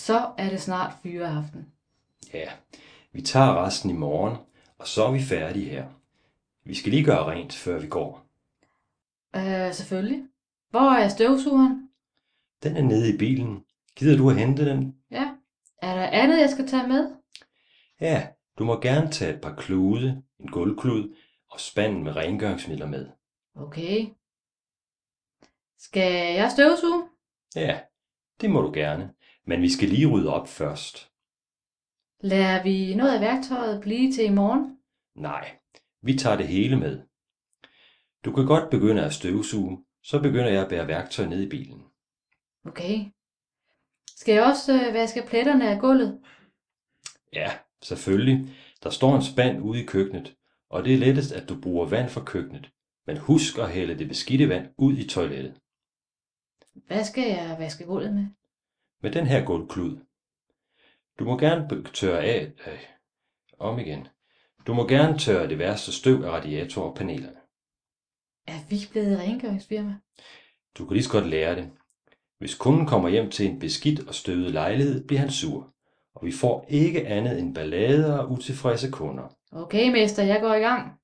Så er det snart fyreaften. Ja, vi tager resten i morgen, og så er vi færdige her. Vi skal lige gøre rent, før vi går. Øh, selvfølgelig. Hvor er støvsugeren? Den er nede i bilen. Gider du at hente den? Ja. Er der andet, jeg skal tage med? Ja, du må gerne tage et par klude, en gulvklud og spanden med rengøringsmidler med. Okay. Skal jeg støvsuge? Ja, det må du gerne, men vi skal lige rydde op først. Lader vi noget af værktøjet blive til i morgen? Nej, vi tager det hele med. Du kan godt begynde at støvsuge, så begynder jeg at bære værktøj ned i bilen. Okay. Skal jeg også øh, vaske pletterne af gulvet? Ja, selvfølgelig. Der står en spand ude i køkkenet, og det er lettest, at du bruger vand fra køkkenet. Men husk at hælde det beskidte vand ud i toilettet. Hvad skal jeg vaske gulvet med? Med den her gulvklud. Du må gerne tørre af... Øh, om igen. Du må gerne tørre det værste støv af radiator og panelerne. Er vi blevet rengøringsfirma? Du kan lige så godt lære det. Hvis kunden kommer hjem til en beskidt og støvet lejlighed, bliver han sur. Og vi får ikke andet end ballader og utilfredse kunder. Okay, mester, jeg går i gang.